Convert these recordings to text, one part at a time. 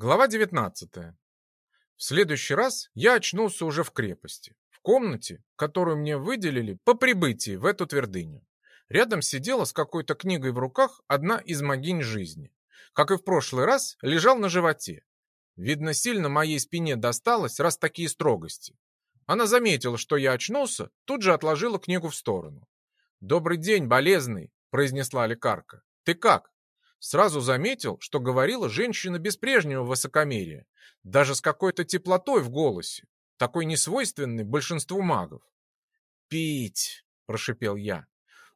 Глава 19. В следующий раз я очнулся уже в крепости, в комнате, которую мне выделили по прибытии в эту твердыню. Рядом сидела с какой-то книгой в руках одна из могинь жизни. Как и в прошлый раз, лежал на животе. Видно, сильно моей спине досталось, раз такие строгости. Она заметила, что я очнулся, тут же отложила книгу в сторону. «Добрый день, болезный», — произнесла лекарка. «Ты как?» Сразу заметил, что говорила женщина без прежнего высокомерия, даже с какой-то теплотой в голосе, такой несвойственной большинству магов. «Пить!» – прошипел я.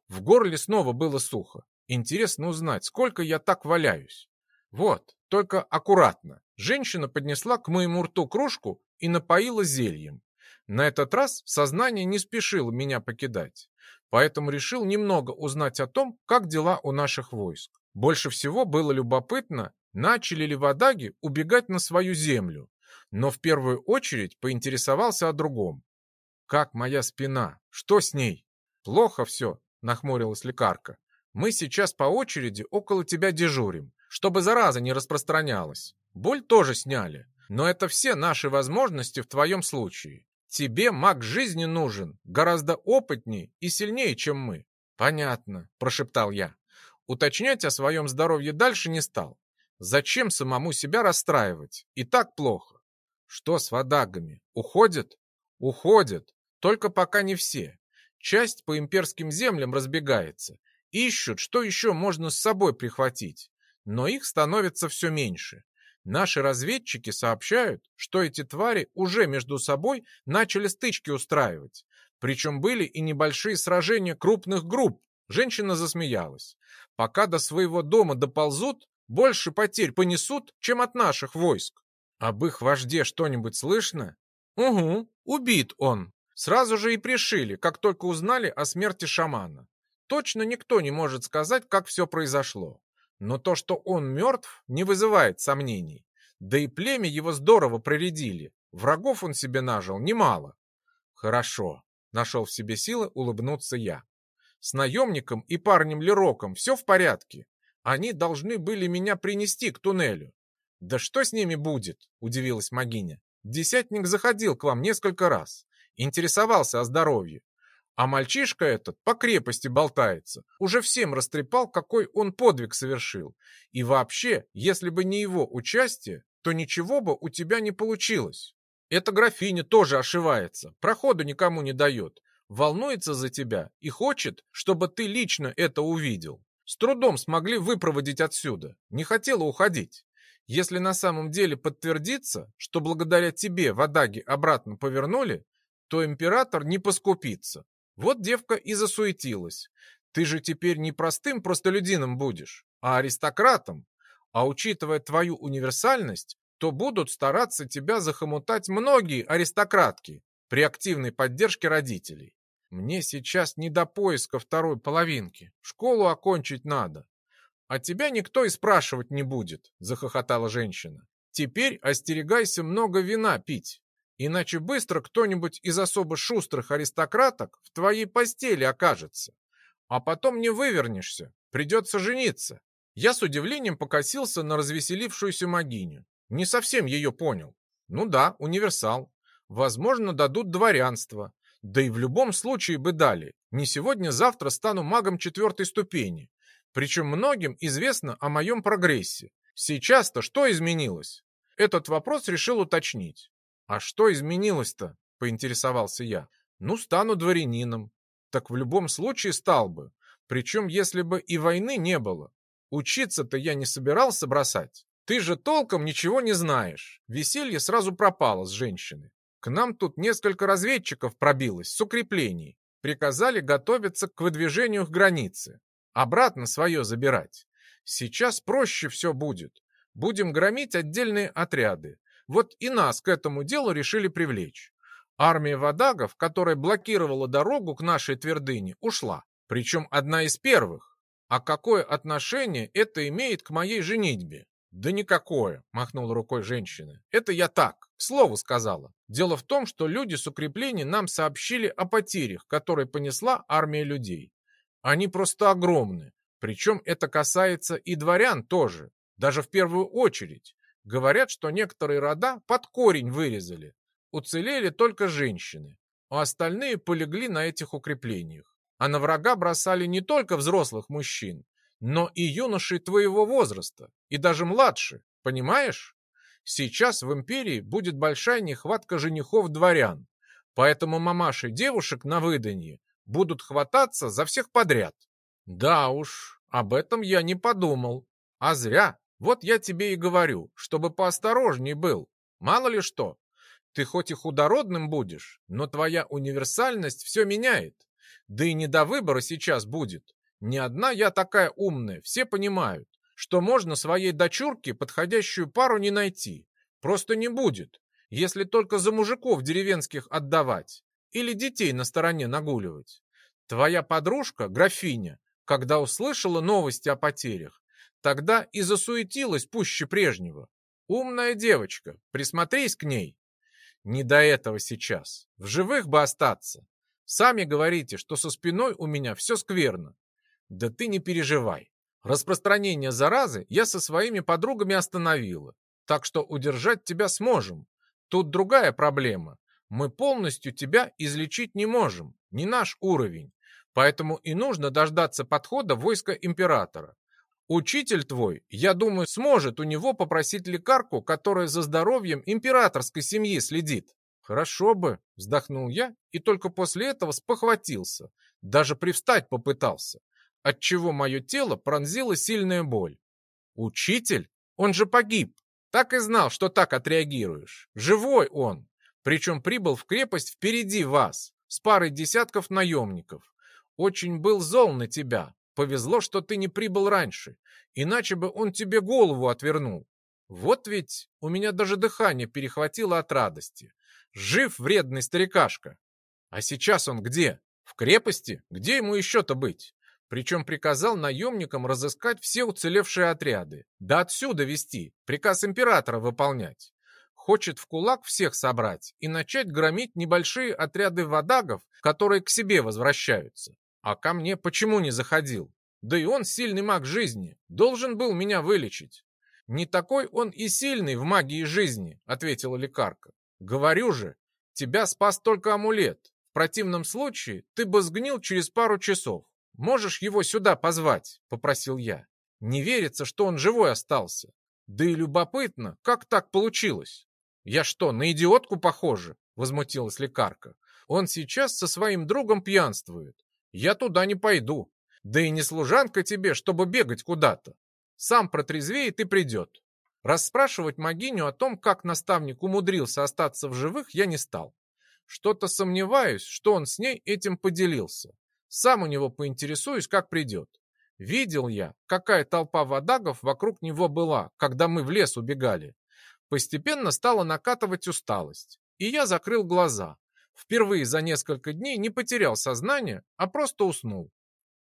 В горле снова было сухо. Интересно узнать, сколько я так валяюсь. Вот, только аккуратно. Женщина поднесла к моему рту кружку и напоила зельем. На этот раз сознание не спешило меня покидать, поэтому решил немного узнать о том, как дела у наших войск. Больше всего было любопытно, начали ли водаги убегать на свою землю, но в первую очередь поинтересовался о другом. «Как моя спина? Что с ней?» «Плохо все», — нахмурилась лекарка. «Мы сейчас по очереди около тебя дежурим, чтобы зараза не распространялась. Боль тоже сняли, но это все наши возможности в твоем случае. Тебе маг жизни нужен, гораздо опытнее и сильнее, чем мы». «Понятно», — прошептал я. Уточнять о своем здоровье дальше не стал. Зачем самому себя расстраивать? И так плохо. Что с водагами? Уходят? Уходят. Только пока не все. Часть по имперским землям разбегается. Ищут, что еще можно с собой прихватить. Но их становится все меньше. Наши разведчики сообщают, что эти твари уже между собой начали стычки устраивать. Причем были и небольшие сражения крупных групп. Женщина засмеялась. Пока до своего дома доползут, больше потерь понесут, чем от наших войск. Об их вожде что-нибудь слышно? Угу, убит он. Сразу же и пришили, как только узнали о смерти шамана. Точно никто не может сказать, как все произошло. Но то, что он мертв, не вызывает сомнений. Да и племя его здорово проредили. Врагов он себе нажил немало. Хорошо, нашел в себе силы улыбнуться я. С наемником и парнем Лероком все в порядке. Они должны были меня принести к туннелю. Да что с ними будет? Удивилась Магиня. Десятник заходил к вам несколько раз. Интересовался о здоровье. А мальчишка этот по крепости болтается. Уже всем растрепал, какой он подвиг совершил. И вообще, если бы не его участие, то ничего бы у тебя не получилось. Эта графиня тоже ошивается, проходу никому не дает волнуется за тебя и хочет, чтобы ты лично это увидел. С трудом смогли выпроводить отсюда, не хотела уходить. Если на самом деле подтвердится, что благодаря тебе водаги обратно повернули, то император не поскупится. Вот девка и засуетилась. Ты же теперь не простым простолюдином будешь, а аристократом. А учитывая твою универсальность, то будут стараться тебя захомутать многие аристократки при активной поддержке родителей. Мне сейчас не до поиска второй половинки. Школу окончить надо. А тебя никто и спрашивать не будет, захохотала женщина. Теперь остерегайся много вина пить, иначе быстро кто-нибудь из особо шустрых аристократок в твоей постели окажется. А потом не вывернешься, придется жениться. Я с удивлением покосился на развеселившуюся могиню. Не совсем ее понял. Ну да, универсал. Возможно, дадут дворянство. Да и в любом случае бы дали. Не сегодня-завтра стану магом четвертой ступени. Причем многим известно о моем прогрессе. Сейчас-то что изменилось? Этот вопрос решил уточнить. А что изменилось-то? Поинтересовался я. Ну, стану дворянином. Так в любом случае стал бы. Причем, если бы и войны не было. Учиться-то я не собирался бросать. Ты же толком ничего не знаешь. Веселье сразу пропало с женщины. К нам тут несколько разведчиков пробилось с укреплений. Приказали готовиться к выдвижению к границе. Обратно свое забирать. Сейчас проще все будет. Будем громить отдельные отряды. Вот и нас к этому делу решили привлечь. Армия водагов, которая блокировала дорогу к нашей твердыне, ушла. Причем одна из первых. А какое отношение это имеет к моей женитьбе? «Да никакое», — махнула рукой женщина. «Это я так, к слову сказала. Дело в том, что люди с укреплений нам сообщили о потерях, которые понесла армия людей. Они просто огромны. Причем это касается и дворян тоже, даже в первую очередь. Говорят, что некоторые рода под корень вырезали. Уцелели только женщины, а остальные полегли на этих укреплениях. А на врага бросали не только взрослых мужчин, но и юношей твоего возраста, и даже младше, понимаешь? Сейчас в империи будет большая нехватка женихов-дворян, поэтому мамаши девушек на выданье будут хвататься за всех подряд. Да уж, об этом я не подумал. А зря. Вот я тебе и говорю, чтобы поосторожней был. Мало ли что. Ты хоть и худородным будешь, но твоя универсальность все меняет. Да и не до выбора сейчас будет. Не одна я такая умная, все понимают, что можно своей дочурке подходящую пару не найти. Просто не будет, если только за мужиков деревенских отдавать или детей на стороне нагуливать. Твоя подружка, графиня, когда услышала новости о потерях, тогда и засуетилась пуще прежнего. Умная девочка, присмотрись к ней. Не до этого сейчас. В живых бы остаться. Сами говорите, что со спиной у меня все скверно. Да ты не переживай. Распространение заразы я со своими подругами остановила. Так что удержать тебя сможем. Тут другая проблема. Мы полностью тебя излечить не можем. Не наш уровень. Поэтому и нужно дождаться подхода войска императора. Учитель твой, я думаю, сможет у него попросить лекарку, которая за здоровьем императорской семьи следит. Хорошо бы, вздохнул я и только после этого спохватился. Даже привстать попытался, отчего мое тело пронзила сильная боль. Учитель? Он же погиб. Так и знал, что так отреагируешь. Живой он. Причем прибыл в крепость впереди вас, с парой десятков наемников. Очень был зол на тебя, Повезло, что ты не прибыл раньше, иначе бы он тебе голову отвернул. Вот ведь у меня даже дыхание перехватило от радости. Жив вредный старикашка. А сейчас он где? В крепости? Где ему еще-то быть? Причем приказал наемникам разыскать все уцелевшие отряды. Да отсюда вести, приказ императора выполнять. Хочет в кулак всех собрать и начать громить небольшие отряды водагов, которые к себе возвращаются. А ко мне почему не заходил? Да и он сильный маг жизни, должен был меня вылечить. Не такой он и сильный в магии жизни, ответила лекарка. Говорю же, тебя спас только амулет. В противном случае ты бы сгнил через пару часов. Можешь его сюда позвать, попросил я. Не верится, что он живой остался. Да и любопытно, как так получилось. Я что, на идиотку похожа? Возмутилась лекарка. Он сейчас со своим другом пьянствует. Я туда не пойду. Да и не служанка тебе, чтобы бегать куда-то. Сам протрезвеет и придет. Расспрашивать могиню о том, как наставник умудрился остаться в живых, я не стал. Что-то сомневаюсь, что он с ней этим поделился. Сам у него поинтересуюсь, как придет. Видел я, какая толпа водагов вокруг него была, когда мы в лес убегали. Постепенно стала накатывать усталость, и я закрыл глаза, Впервые за несколько дней не потерял сознание, а просто уснул.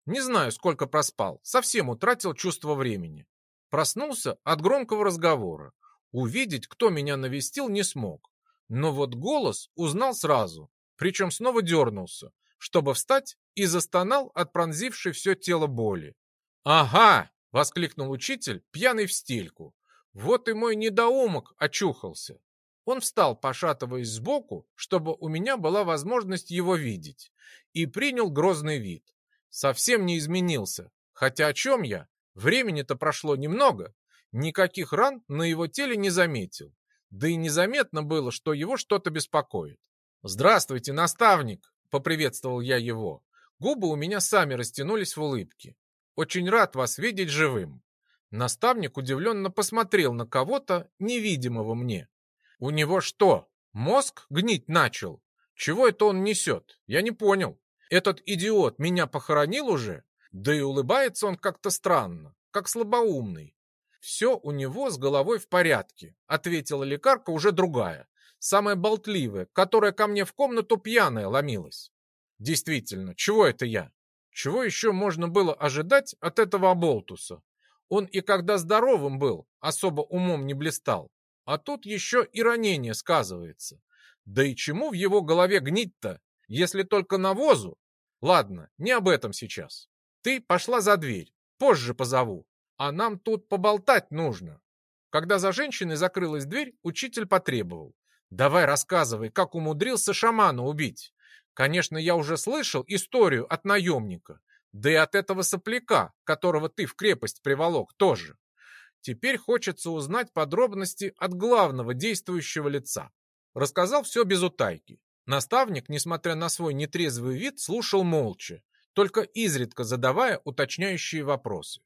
Не знаю, сколько проспал, совсем утратил чувство времени. Проснулся от громкого разговора. Увидеть, кто меня навестил, не смог. Но вот голос узнал сразу, причем снова дернулся, чтобы встать и застонал от пронзившей все тело боли. «Ага!» — воскликнул учитель, пьяный в стельку. «Вот и мой недоумок очухался. Он встал, пошатываясь сбоку, чтобы у меня была возможность его видеть, и принял грозный вид. Совсем не изменился. Хотя о чем я? Времени-то прошло немного. Никаких ран на его теле не заметил. Да и незаметно было, что его что-то беспокоит. «Здравствуйте, наставник!» — поприветствовал я его. Губы у меня сами растянулись в улыбке. «Очень рад вас видеть живым». Наставник удивленно посмотрел на кого-то, невидимого мне. У него что, мозг гнить начал? Чего это он несет? Я не понял. Этот идиот меня похоронил уже? Да и улыбается он как-то странно, как слабоумный. Все у него с головой в порядке, ответила лекарка уже другая, самая болтливая, которая ко мне в комнату пьяная ломилась. Действительно, чего это я? Чего еще можно было ожидать от этого оболтуса? Он и когда здоровым был, особо умом не блистал. А тут еще и ранение сказывается. Да и чему в его голове гнить-то, если только навозу? Ладно, не об этом сейчас. Ты пошла за дверь, позже позову. А нам тут поболтать нужно. Когда за женщиной закрылась дверь, учитель потребовал. «Давай рассказывай, как умудрился шамана убить. Конечно, я уже слышал историю от наемника, да и от этого сопляка, которого ты в крепость приволок, тоже. Теперь хочется узнать подробности от главного действующего лица. Рассказал все без утайки. Наставник, несмотря на свой нетрезвый вид, слушал молча, только изредка задавая уточняющие вопросы.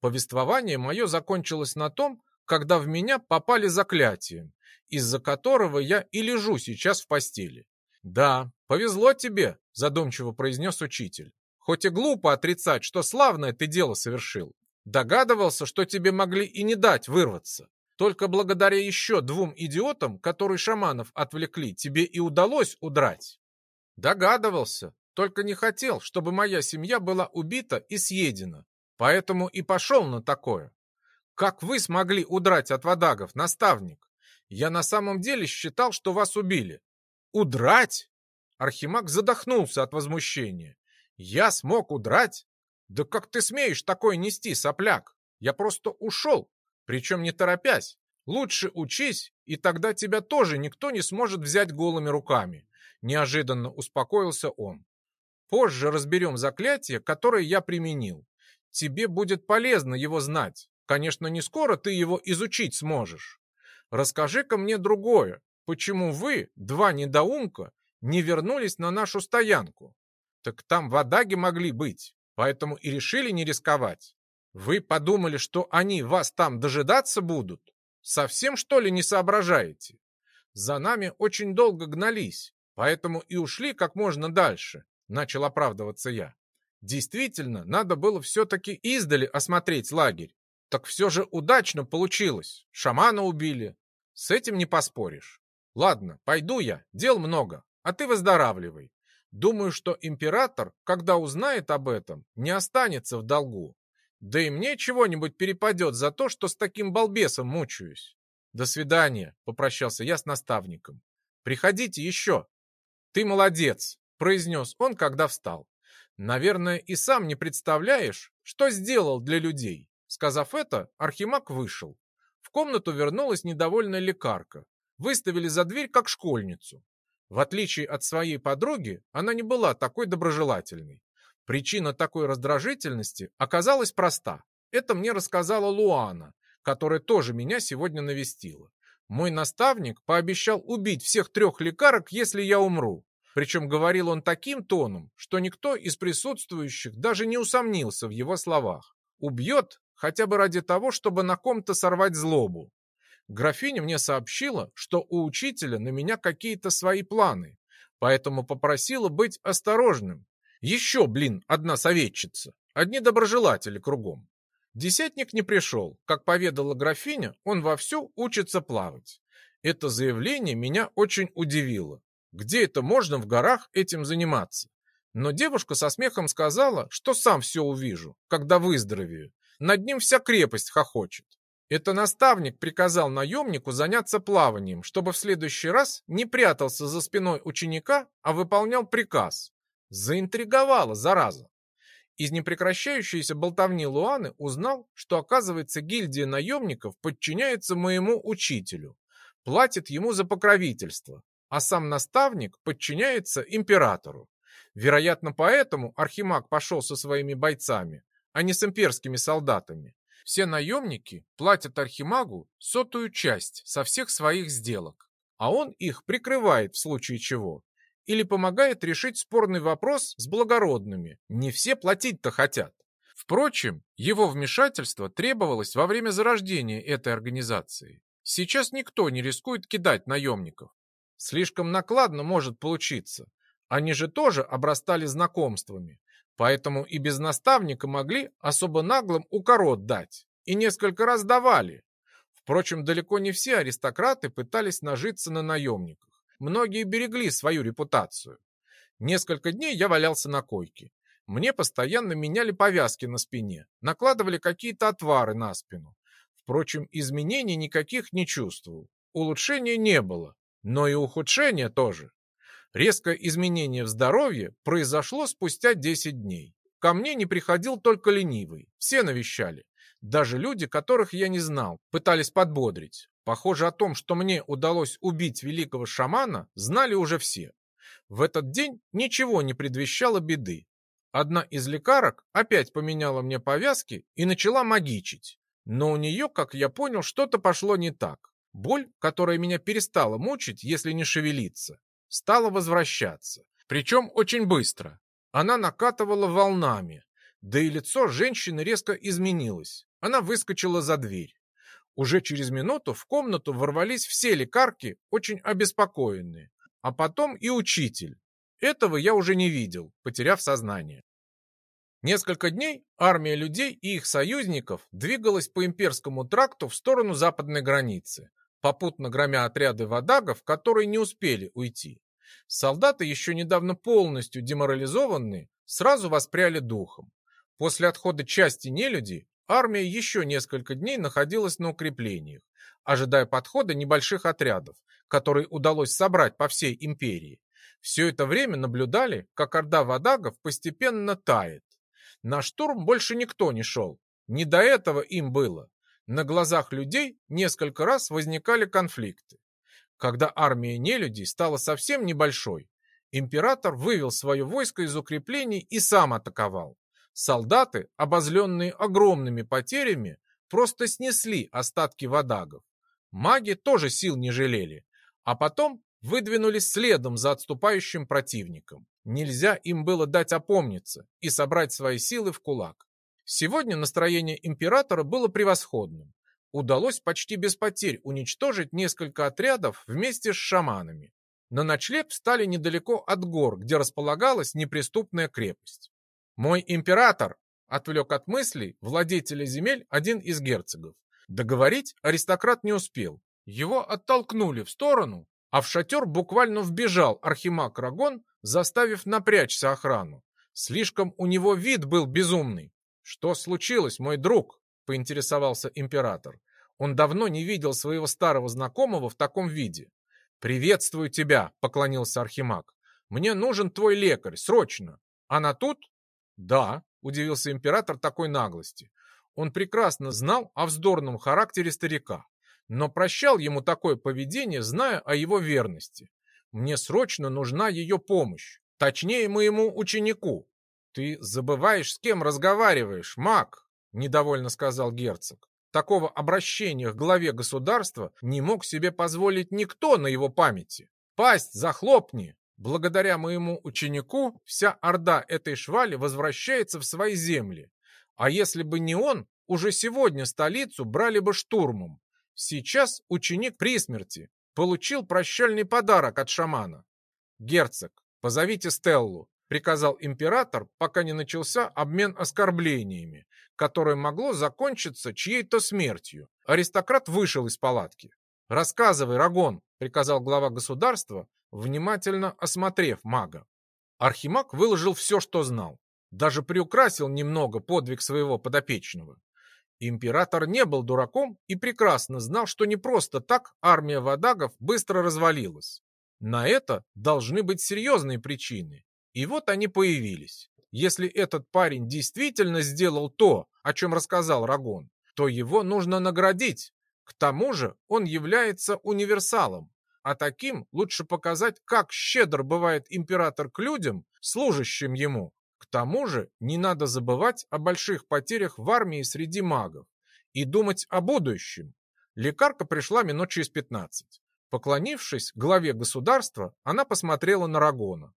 Повествование мое закончилось на том, когда в меня попали заклятием, из-за которого я и лежу сейчас в постели. «Да, повезло тебе», — задумчиво произнес учитель. «Хоть и глупо отрицать, что славное ты дело совершил. Догадывался, что тебе могли и не дать вырваться. Только благодаря еще двум идиотам, которые шаманов отвлекли, тебе и удалось удрать». «Догадывался, только не хотел, чтобы моя семья была убита и съедена. Поэтому и пошел на такое. Как вы смогли удрать от водагов, наставник? Я на самом деле считал, что вас убили. Удрать? Архимаг задохнулся от возмущения. Я смог удрать? Да как ты смеешь такое нести, сопляк? Я просто ушел, причем не торопясь. Лучше учись, и тогда тебя тоже никто не сможет взять голыми руками. Неожиданно успокоился он. Позже разберем заклятие, которое я применил. Тебе будет полезно его знать. Конечно, не скоро ты его изучить сможешь. Расскажи-ка мне другое. Почему вы, два недоумка, не вернулись на нашу стоянку? Так там водаги могли быть, поэтому и решили не рисковать. Вы подумали, что они вас там дожидаться будут? Совсем, что ли, не соображаете? За нами очень долго гнались, поэтому и ушли как можно дальше, начал оправдываться я. Действительно, надо было все-таки издали осмотреть лагерь. Так все же удачно получилось. Шамана убили. С этим не поспоришь. Ладно, пойду я, дел много, а ты выздоравливай. Думаю, что император, когда узнает об этом, не останется в долгу. Да и мне чего-нибудь перепадет за то, что с таким балбесом мучаюсь. До свидания, попрощался я с наставником. Приходите еще. Ты молодец, произнес он, когда встал. Наверное, и сам не представляешь, что сделал для людей. Сказав это, Архимаг вышел. В комнату вернулась недовольная лекарка, выставили за дверь как школьницу. В отличие от своей подруги, она не была такой доброжелательной. Причина такой раздражительности оказалась проста. Это мне рассказала Луана, которая тоже меня сегодня навестила. Мой наставник пообещал убить всех трех лекарок, если я умру. Причем говорил он таким тоном, что никто из присутствующих даже не усомнился в его словах. Убьет хотя бы ради того, чтобы на ком-то сорвать злобу. Графиня мне сообщила, что у учителя на меня какие-то свои планы, поэтому попросила быть осторожным. Еще, блин, одна советчица, одни доброжелатели кругом. Десятник не пришел. Как поведала графиня, он вовсю учится плавать. Это заявление меня очень удивило. Где это можно в горах этим заниматься? Но девушка со смехом сказала, что сам все увижу, когда выздоровею. Над ним вся крепость хохочет. Это наставник приказал наемнику заняться плаванием, чтобы в следующий раз не прятался за спиной ученика, а выполнял приказ. Заинтриговала, зараза. Из непрекращающейся болтовни Луаны узнал, что, оказывается, гильдия наемников подчиняется моему учителю, платит ему за покровительство, а сам наставник подчиняется императору. Вероятно, поэтому Архимаг пошел со своими бойцами, а не с имперскими солдатами. Все наемники платят Архимагу сотую часть со всех своих сделок, а он их прикрывает в случае чего или помогает решить спорный вопрос с благородными. Не все платить-то хотят. Впрочем, его вмешательство требовалось во время зарождения этой организации. Сейчас никто не рискует кидать наемников. Слишком накладно может получиться. Они же тоже обрастали знакомствами, Поэтому и без наставника могли особо наглым укорот дать. И несколько раз давали. Впрочем, далеко не все аристократы пытались нажиться на наемниках. Многие берегли свою репутацию. Несколько дней я валялся на койке. Мне постоянно меняли повязки на спине, накладывали какие-то отвары на спину. Впрочем, изменений никаких не чувствовал. Улучшения не было, но и ухудшения тоже. Резкое изменение в здоровье произошло спустя 10 дней. Ко мне не приходил только ленивый, все навещали. Даже люди, которых я не знал, пытались подбодрить. Похоже, о том, что мне удалось убить великого шамана, знали уже все. В этот день ничего не предвещало беды. Одна из лекарок опять поменяла мне повязки и начала магичить. Но у нее, как я понял, что-то пошло не так. Боль, которая меня перестала мучить, если не шевелиться, стала возвращаться. Причем очень быстро. Она накатывала волнами. Да и лицо женщины резко изменилось. Она выскочила за дверь. Уже через минуту в комнату ворвались все лекарки, очень обеспокоенные. А потом и учитель. Этого я уже не видел, потеряв сознание. Несколько дней армия людей и их союзников двигалась по имперскому тракту в сторону западной границы, попутно громя отряды водагов, которые не успели уйти. Солдаты, еще недавно полностью деморализованные, сразу воспряли духом. После отхода части нелюдей армия еще несколько дней находилась на укреплениях, ожидая подхода небольших отрядов, которые удалось собрать по всей империи. Все это время наблюдали, как орда водагов постепенно тает. На штурм больше никто не шел. Не до этого им было. На глазах людей несколько раз возникали конфликты. Когда армия нелюдей стала совсем небольшой, император вывел свое войско из укреплений и сам атаковал. Солдаты, обозленные огромными потерями, просто снесли остатки водагов. Маги тоже сил не жалели, а потом выдвинулись следом за отступающим противником. Нельзя им было дать опомниться и собрать свои силы в кулак. Сегодня настроение императора было превосходным удалось почти без потерь уничтожить несколько отрядов вместе с шаманами. На ночлег встали недалеко от гор, где располагалась неприступная крепость. «Мой император!» — отвлек от мыслей владетеля земель один из герцогов. Договорить аристократ не успел. Его оттолкнули в сторону, а в шатер буквально вбежал архимаг Рагон, заставив напрячься охрану. Слишком у него вид был безумный. «Что случилось, мой друг?» — поинтересовался император. Он давно не видел своего старого знакомого в таком виде. «Приветствую тебя», — поклонился Архимаг. «Мне нужен твой лекарь, срочно. Она тут?» «Да», — удивился император такой наглости. Он прекрасно знал о вздорном характере старика, но прощал ему такое поведение, зная о его верности. «Мне срочно нужна ее помощь, точнее, моему ученику». «Ты забываешь, с кем разговариваешь, маг», — недовольно сказал герцог. Такого обращения к главе государства не мог себе позволить никто на его памяти. «Пасть захлопни!» Благодаря моему ученику вся орда этой швали возвращается в свои земли. А если бы не он, уже сегодня столицу брали бы штурмом. Сейчас ученик при смерти получил прощальный подарок от шамана. «Герцог, позовите Стеллу приказал император, пока не начался обмен оскорблениями, которое могло закончиться чьей-то смертью. Аристократ вышел из палатки. «Рассказывай, Рагон», — приказал глава государства, внимательно осмотрев мага. Архимаг выложил все, что знал. Даже приукрасил немного подвиг своего подопечного. Император не был дураком и прекрасно знал, что не просто так армия водагов быстро развалилась. На это должны быть серьезные причины, и вот они появились. Если этот парень действительно сделал то, о чем рассказал Рагон, то его нужно наградить. К тому же он является универсалом, а таким лучше показать, как щедр бывает император к людям, служащим ему. К тому же не надо забывать о больших потерях в армии среди магов и думать о будущем. Лекарка пришла минут через пятнадцать. Поклонившись главе государства, она посмотрела на Рагона.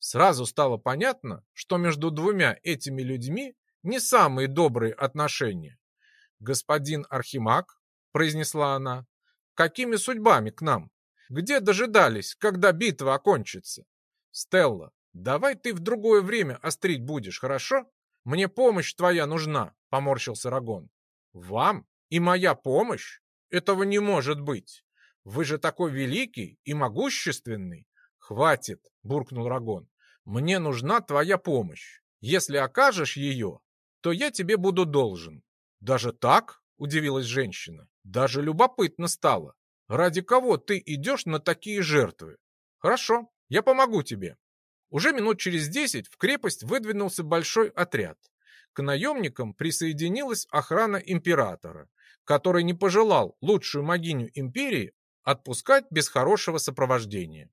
Сразу стало понятно, что между двумя этими людьми не самые добрые отношения. «Господин Архимаг», — произнесла она, — «какими судьбами к нам? Где дожидались, когда битва окончится? Стелла, давай ты в другое время острить будешь, хорошо? Мне помощь твоя нужна», — поморщился Рагон. «Вам? И моя помощь? Этого не может быть. Вы же такой великий и могущественный. «Хватит!» — буркнул Рагон. «Мне нужна твоя помощь. Если окажешь ее, то я тебе буду должен». «Даже так?» — удивилась женщина. «Даже любопытно стало. Ради кого ты идешь на такие жертвы?» «Хорошо, я помогу тебе». Уже минут через десять в крепость выдвинулся большой отряд. К наемникам присоединилась охрана императора, который не пожелал лучшую могиню империи отпускать без хорошего сопровождения.